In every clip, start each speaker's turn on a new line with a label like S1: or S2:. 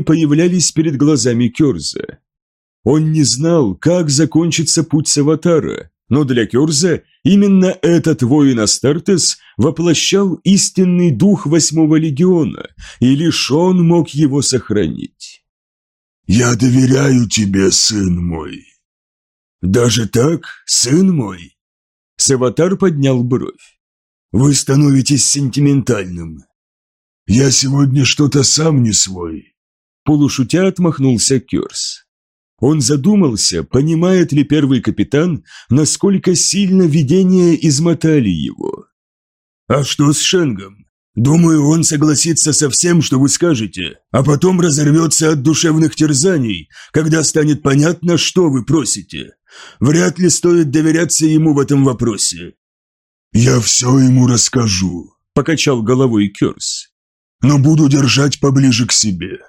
S1: появлялись перед глазами Керза. Он не знал, как закончится путь Саватара, но для Керза именно этот воин Астартес воплощал истинный дух восьмого легиона, и лишь он мог его сохранить.
S2: «Я доверяю тебе, сын мой». «Даже так, сын мой?»
S1: Саватар поднял бровь.
S2: «Вы становитесь сентиментальным. Я сегодня что-то сам не свой».
S1: Полушутя отмахнулся Керс. Он задумался, понимает ли первый капитан, насколько сильно видения измотали его.
S2: «А что с Шенгом? Думаю, он согласится со всем, что вы скажете, а потом разорвется от душевных терзаний, когда станет понятно, что вы просите. Вряд ли стоит доверяться ему в этом вопросе». «Я все ему расскажу», – покачал головой Керс. «Но буду держать поближе к себе.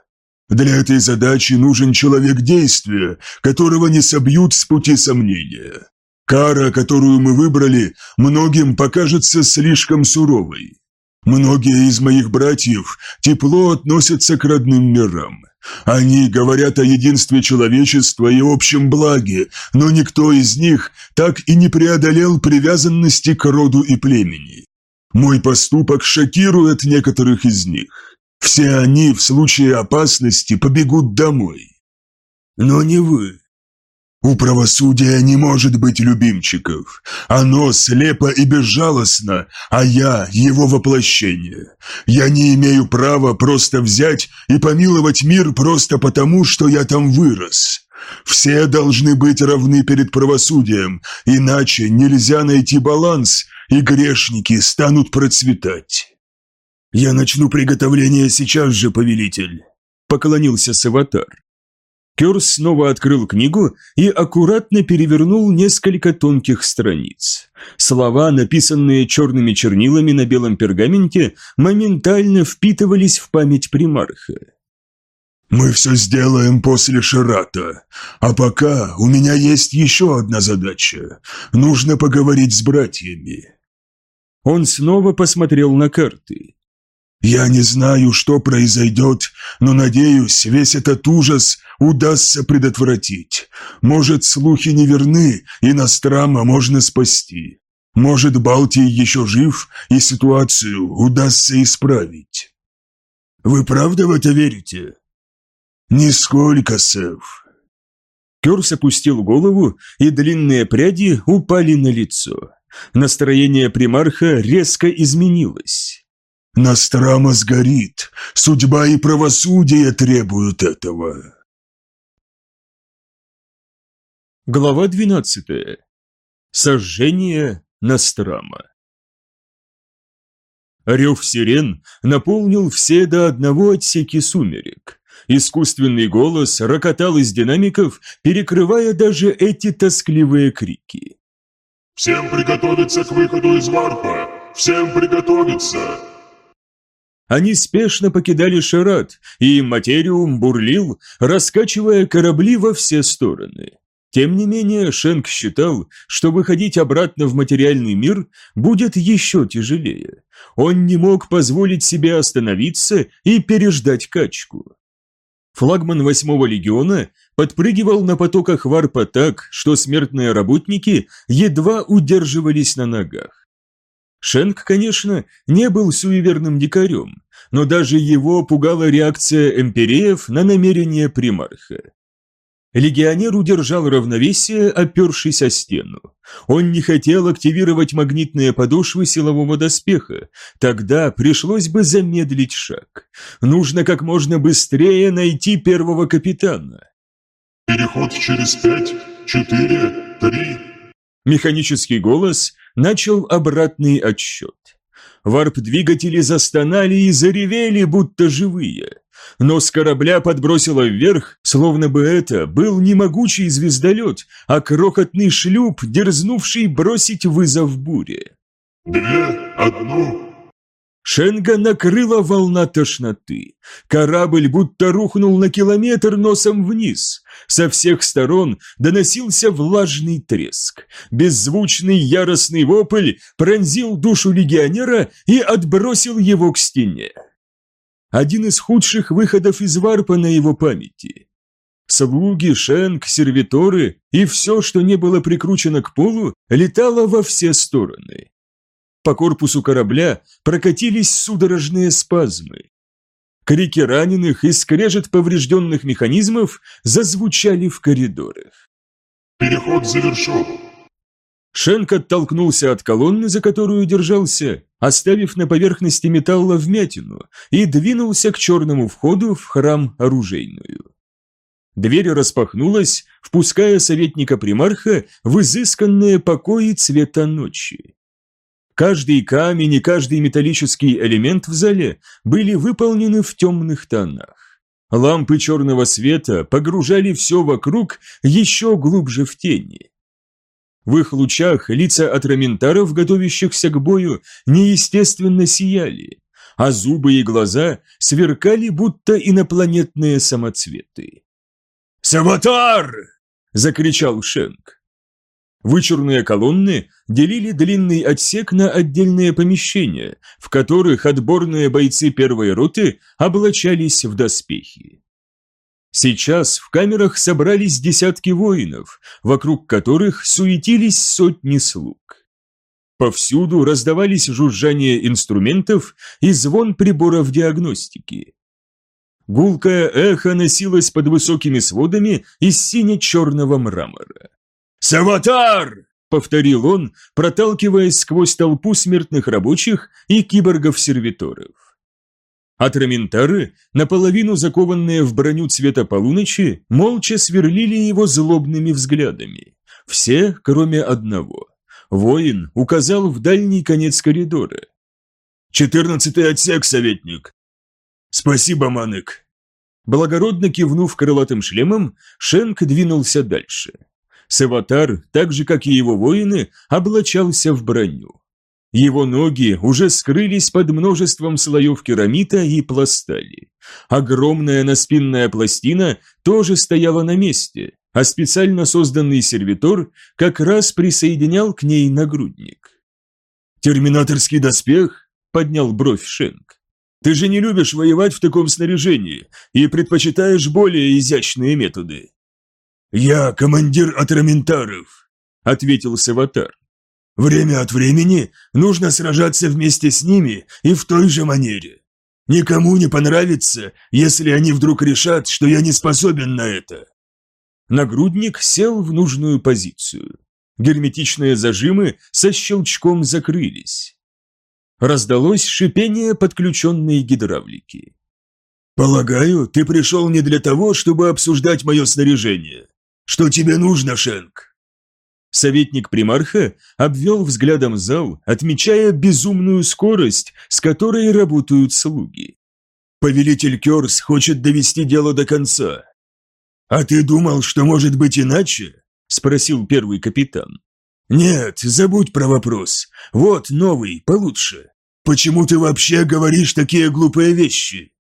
S2: Для этой задачи нужен человек действия, которого не собьют с пути сомнения. Кара, которую мы выбрали, многим покажется слишком суровой. Многие из моих братьев тепло относятся к родным мирам. Они говорят о единстве человечества и общем благе, но никто из них так и не преодолел привязанности к роду и племени. Мой поступок шокирует некоторых из них. Все они в случае опасности побегут домой. Но не вы. У правосудия не может быть любимчиков. Оно слепо и безжалостно, а я его воплощение. Я не имею права просто взять и помиловать мир просто потому, что я там вырос. Все должны быть равны перед правосудием, иначе нельзя найти баланс, и грешники станут процветать. «Я начну приготовление сейчас же, повелитель», — поклонился Саватар.
S1: Кёрс снова открыл книгу и аккуратно перевернул несколько тонких страниц. Слова, написанные черными чернилами на белом пергаменте, моментально впитывались в память примарха.
S2: «Мы все сделаем после Ширата. А пока у меня есть еще одна задача. Нужно поговорить с братьями».
S1: Он снова посмотрел на карты.
S2: Я не знаю, что произойдет, но надеюсь, весь этот ужас удастся предотвратить. Может, слухи не верны, и Настрама можно спасти. Может, Балтий еще жив, и ситуацию удастся исправить. Вы правда в это верите? Нисколько, Сев.
S1: Керс опустил голову, и длинные пряди упали на лицо. Настроение примарха резко изменилось.
S2: Настрама сгорит. Судьба и правосудие требуют этого.
S1: Глава 12. Сожжение Настрама. Рев сирен наполнил все до одного отсеки сумерек. Искусственный голос рокотал из динамиков, перекрывая даже эти тоскливые крики.
S3: «Всем приготовиться к выходу из варпа! Всем приготовиться!»
S1: Они спешно покидали Шарат, и материум бурлил, раскачивая корабли во все стороны. Тем не менее, Шенк считал, что выходить обратно в материальный мир будет еще тяжелее. Он не мог позволить себе остановиться и переждать качку. Флагман восьмого легиона подпрыгивал на потоках варпа так, что смертные работники едва удерживались на ногах. Шенк, конечно, не был суеверным дикарем, но даже его пугала реакция эмпиреев на намерение примарха. Легионер удержал равновесие, опершись о стену. Он не хотел активировать магнитные подошвы силового доспеха, тогда пришлось бы замедлить шаг. Нужно как можно быстрее найти первого капитана.
S3: «Переход через пять, четыре, три...»
S1: Механический голос начал обратный отсчет. Варп-двигатели застонали и заревели, будто живые. Нос корабля подбросило вверх, словно бы это был не могучий звездолет, а крохотный шлюп, дерзнувший бросить вызов буре.
S3: «Две, одну,
S1: Шенга накрыла волна тошноты. Корабль будто рухнул на километр носом вниз. Со всех сторон доносился влажный треск. Беззвучный яростный вопль пронзил душу легионера и отбросил его к стене. один из худших выходов из варпа на его памяти. Слуги, шенк, сервиторы и все, что не было прикручено к полу, летало во все стороны. По корпусу корабля прокатились судорожные спазмы. Крики раненых и скрежет поврежденных механизмов зазвучали в коридорах.
S3: Переход завершен.
S1: Шенк оттолкнулся от колонны, за которую держался, оставив на поверхности металла вмятину, и двинулся к черному входу в храм оружейную. Дверь распахнулась, впуская советника примарха в изысканные покои цвета ночи. Каждый камень и каждый металлический элемент в зале были выполнены в темных тонах. Лампы черного света погружали все вокруг еще глубже в тени. В их лучах лица атраментаров, готовящихся к бою, неестественно сияли, а зубы и глаза сверкали, будто инопланетные самоцветы.
S2: «Саватар!»
S1: – закричал Шенк. Вычурные колонны делили длинный отсек на отдельные помещения, в которых отборные бойцы первой роты облачались в доспехи. Сейчас в камерах собрались десятки воинов, вокруг которых суетились сотни слуг. Повсюду раздавались жужжание инструментов и звон приборов диагностики. Гулкое эхо носилось под высокими сводами из сине-черного мрамора.
S2: «Саватар!»
S1: — повторил он, проталкиваясь сквозь толпу смертных рабочих и киборгов-сервиторов. Атраментары, наполовину закованные в броню цвета полуночи, молча сверлили его злобными взглядами. Все, кроме одного. Воин указал в дальний конец коридора.
S2: «Четырнадцатый отсек, советник!» «Спасибо, Манек!»
S1: Благородно кивнув крылатым шлемом, Шенк двинулся дальше. Саватар, так же как и его воины, облачался в броню. Его ноги уже скрылись под множеством слоев керамита и пластали. Огромная наспинная пластина тоже стояла на месте, а специально созданный сервитор как раз присоединял к ней нагрудник.
S2: «Терминаторский доспех?»
S1: – поднял бровь Шенк.
S2: Ты же не любишь воевать в таком снаряжении и предпочитаешь более изящные методы. Я командир атраментаров, ответил Саватар. Время от времени нужно сражаться вместе с ними и в той же манере. Никому не понравится, если они вдруг решат, что я не способен на это.
S1: Нагрудник сел в нужную позицию. Герметичные зажимы со щелчком закрылись. Раздалось шипение подключенной гидравлики.
S2: «Полагаю, ты пришел не для того, чтобы обсуждать мое снаряжение. Что тебе нужно, Шенк?»
S1: Советник примарха обвел взглядом зал, отмечая безумную скорость, с которой работают слуги.
S2: «Повелитель Керс хочет довести дело до конца. А ты думал, что может быть иначе?» – спросил первый капитан. «Нет, забудь про вопрос. Вот новый, получше. Почему ты вообще говоришь такие глупые вещи?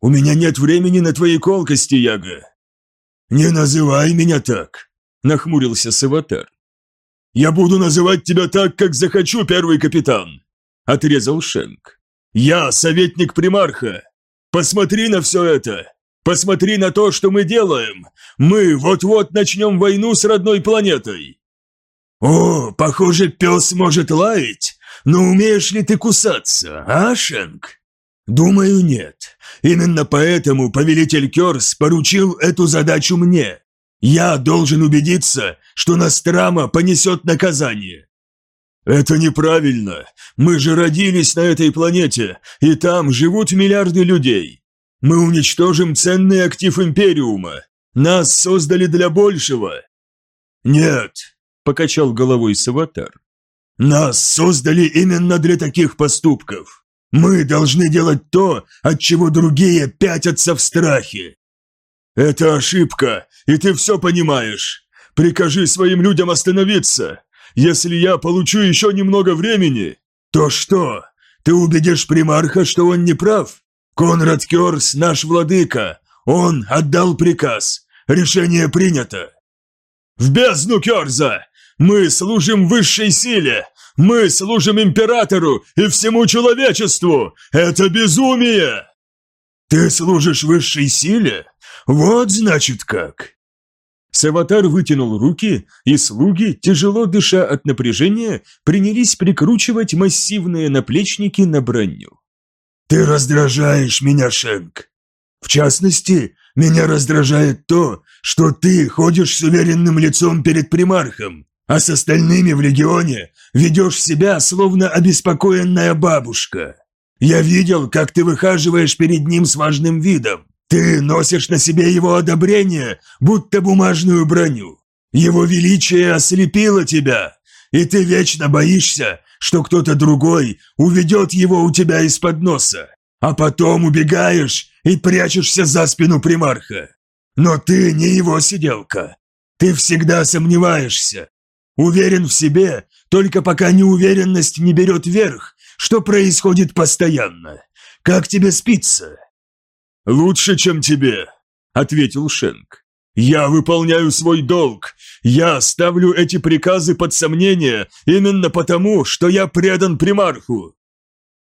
S2: У меня нет времени на твои колкости, Яга». «Не называй меня так», – нахмурился Саватар. «Я буду называть тебя так, как захочу, первый капитан», – отрезал Шенк. «Я советник примарха. Посмотри на все это. Посмотри на то, что мы делаем. Мы вот-вот начнем войну с родной планетой. «О, похоже, пес может лаять, но умеешь ли ты кусаться, а, Шенк?» «Думаю, нет. Именно поэтому повелитель Керс поручил эту задачу мне. Я должен убедиться, что Настрама понесет наказание». «Это неправильно. Мы же родились на этой планете, и там живут миллиарды людей. Мы уничтожим ценный актив Империума. Нас создали для большего». «Нет, покачал головой Саватар. Нас создали именно для таких поступков. Мы должны делать то, от чего другие пятятся в страхе. Это ошибка, и ты все понимаешь. Прикажи своим людям остановиться. Если я получу еще немного времени, то что? Ты убедишь примарха, что он не прав? Конрад Керс наш владыка. Он отдал приказ. Решение принято. В бездну Керза! Мы служим высшей силе! Мы служим императору и всему человечеству! Это безумие!» Ты служишь высшей силе? Вот значит как!»
S1: Саватар вытянул руки, и слуги, тяжело дыша от напряжения, принялись прикручивать массивные наплечники на броню.
S2: «Ты раздражаешь меня, Шенк. В частности, меня раздражает то, что ты ходишь с уверенным лицом перед примархом, а с остальными в легионе ведешь себя, словно обеспокоенная бабушка. Я видел, как ты выхаживаешь перед ним с важным видом. Ты носишь на себе его одобрение, будто бумажную броню. Его величие ослепило тебя, и ты вечно боишься, что кто-то другой уведет его у тебя из-под носа, а потом убегаешь и прячешься за спину примарха. Но ты не его сиделка. Ты всегда сомневаешься. Уверен в себе, только пока неуверенность не берет верх, что происходит постоянно. Как тебе спится?»
S1: «Лучше, чем тебе», — ответил Шенк. «Я выполняю свой долг. Я ставлю эти приказы под сомнение именно потому, что я предан примарху».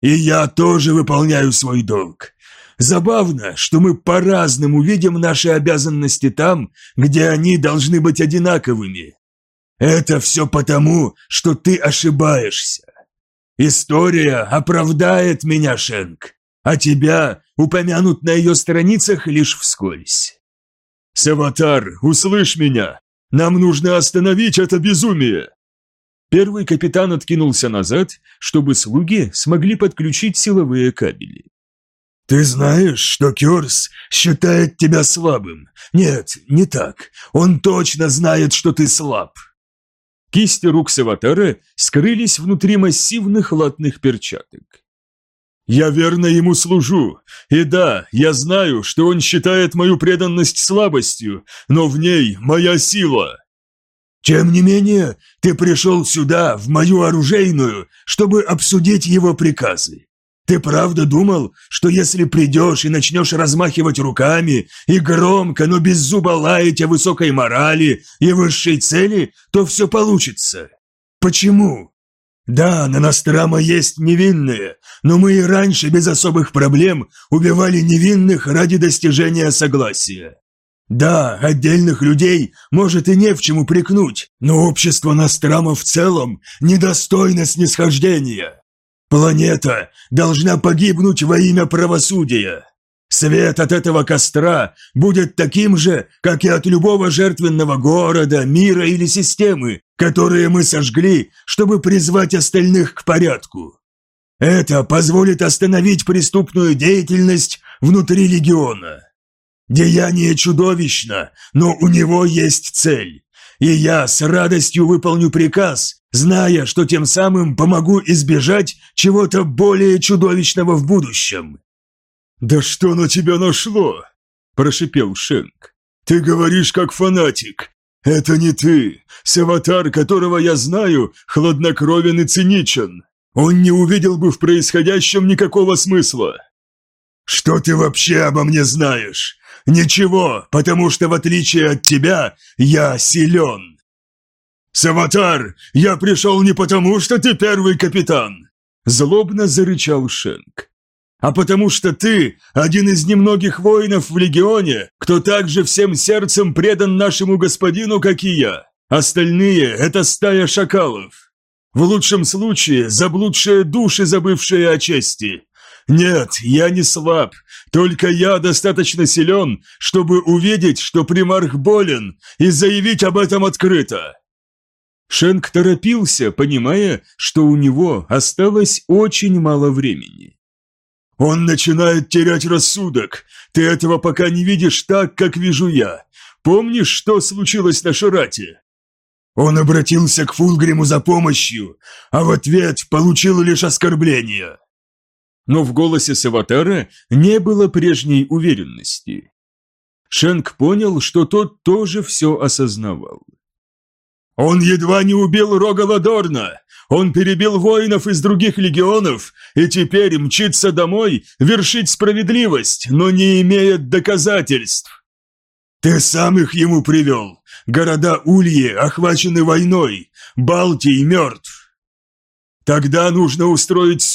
S2: «И я тоже выполняю свой долг. Забавно, что мы по-разному видим наши обязанности там, где они должны быть одинаковыми. Это все потому, что ты ошибаешься. История оправдает меня, Шенк, а тебя упомянут на ее страницах лишь вскользь.
S1: Саватар, услышь меня! Нам нужно остановить это безумие!» Первый капитан откинулся назад, чтобы слуги смогли подключить силовые кабели.
S2: «Ты знаешь, что Кёрс считает тебя слабым? Нет, не так. Он точно знает, что ты слаб».
S1: Кисти рук Саватара скрылись внутри массивных латных перчаток. «Я верно ему служу, и да, я знаю, что он считает мою преданность слабостью, но в ней моя сила».
S2: «Тем не менее, ты пришел сюда, в мою оружейную, чтобы обсудить его приказы. Ты правда думал, что если придешь и начнешь размахивать руками и громко, но без зуба лаять о высокой морали и высшей цели, то все получится? Почему? Да, на Настрама есть невинные, но мы и раньше без особых проблем убивали невинных ради достижения согласия. Да, отдельных людей может и не в чем упрекнуть, но общество Настрама в целом недостойно снисхождения. Планета должна погибнуть во имя правосудия. Свет от этого костра будет таким же, как и от любого жертвенного города, мира или системы, которые мы сожгли, чтобы призвать остальных к порядку. Это позволит остановить преступную деятельность внутри легиона. Деяние чудовищно, но у него есть цель. И я с радостью выполню приказ, зная, что тем самым помогу избежать чего-то более чудовищного в будущем».
S1: «Да что на тебя нашло?» – прошипел Шенк.
S2: «Ты говоришь как фанатик. Это не ты. Саватар, которого я знаю, хладнокровен и циничен. Он не увидел бы в происходящем никакого смысла». «Что ты вообще обо мне знаешь? Ничего, потому что в отличие от тебя я силен». «Саватар, я пришел не потому, что ты первый капитан!» Злобно зарычал Шенк. «А потому что ты один из немногих воинов в Легионе, кто также всем сердцем предан нашему господину, как и я. Остальные – это стая шакалов. В лучшем случае заблудшие души, забывшие о чести. Нет, я не слаб, только я достаточно силен, чтобы увидеть, что примарх болен, и заявить об этом открыто.
S1: Шенк торопился, понимая, что у него осталось очень мало времени.
S2: «Он начинает терять рассудок. Ты этого пока не видишь так, как вижу я. Помнишь, что случилось на Шарате?» Он обратился к Фулгриму за помощью, а в ответ получил лишь оскорбление.
S1: Но в голосе Саватара не было прежней уверенности. Шенк понял, что тот тоже все осознавал.
S2: Он едва не убил Рога Ладорна. Он перебил воинов из других легионов и теперь мчится домой вершить справедливость, но не имеет доказательств. Ты сам их ему привел. Города Ульи охвачены войной, Балтий мертв. Тогда нужно устроить суд